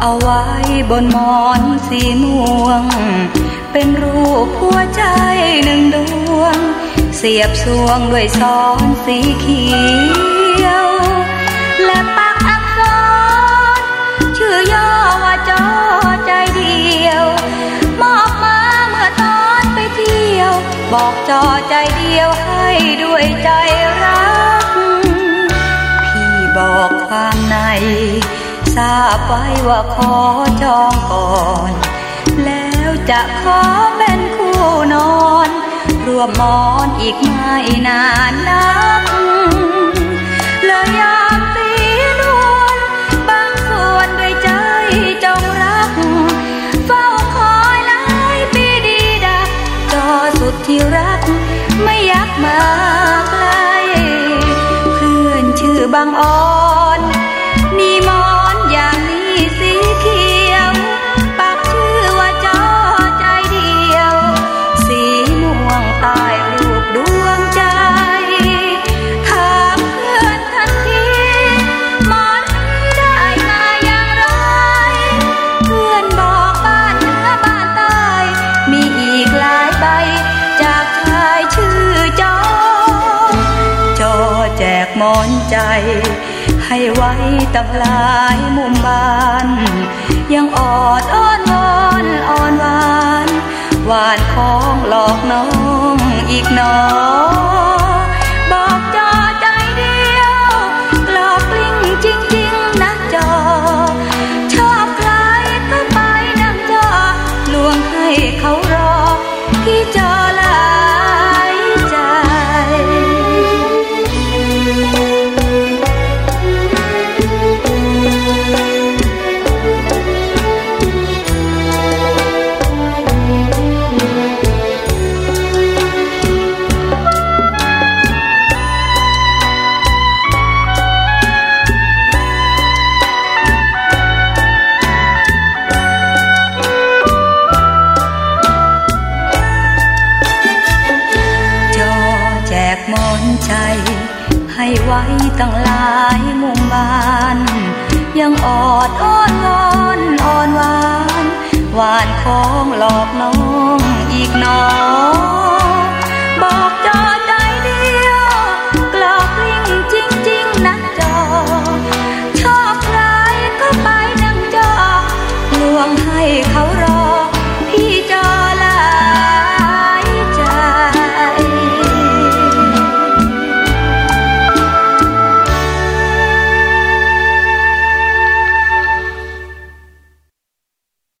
เอาไว้บนหมอนสีม่วง เป็นรูปหัวใจหนึ่งดวง เสียบสวงด้วยซ้อนสีเขียว และปักอักษรชื่อย่อว่าจอใจเดียว มอบมาเมื่อตอนไปเที่ยว บอกจอใจเดียวให้ด้วยใจรัก พี่บอกความใน ทราบไว้ว่าขอจองก่อน แล้วจะขอเป็นคู่นอน รวมมอนอีกไม่นานนักเลยยามสีนวลบางส่วนด้วยใจจงรัก เฝ้าคอยหลายปีดีดักจอสุดที่รัก ไม่อยากมาไกลเพื่อนชื่อบางอ่อ อนใจ ให้ไว้ตั้งหลายมุมบ้าน ยังออดอ้อนวอนอ่อนหวาน หวานของหลอกน้องอีกน้อง นใจ ให้ไว้ตั้งหลายมุมบ้าน ยังออดอ้อนวอนอ่อนหวาน หวานของหลอกน้องอีกน้อง